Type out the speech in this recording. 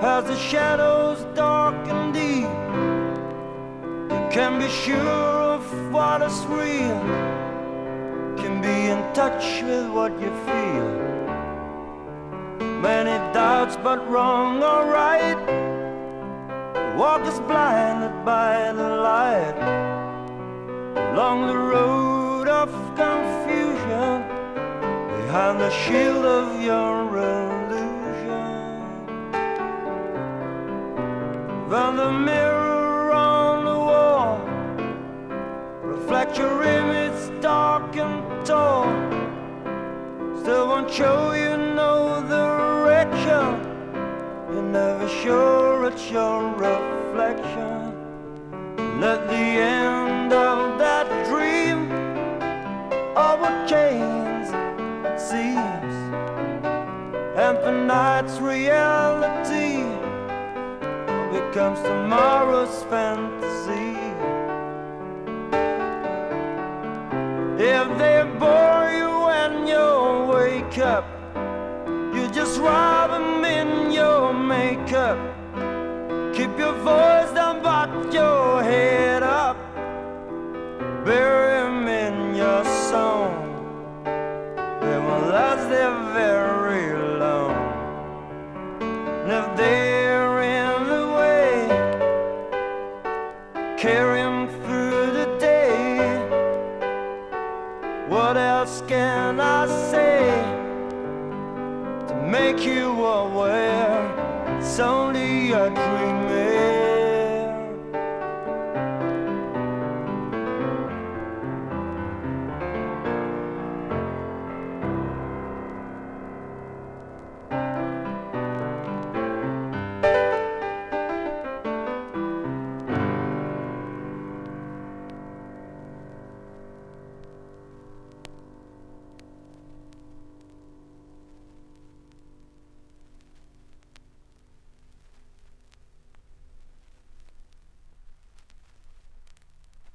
the shadows dark and deep, you can be sure of what is real, can be in touch with what you feel. Many doubts, but wrong or right. Walk is blinded by the light along the road of confusion behind the shield of your illusion. When the mirror on the wall reflect your image dark and tall, still won't show you no direction. You're never sure it's your reflection. At the end of that dream, but chains it seems, and tonight's reality becomes tomorrow's fantasy. If they bore you when you wake up, you just rob them in your makeup. Keep your voice carry them through the day. What else can I say to make you aware? It's only a dream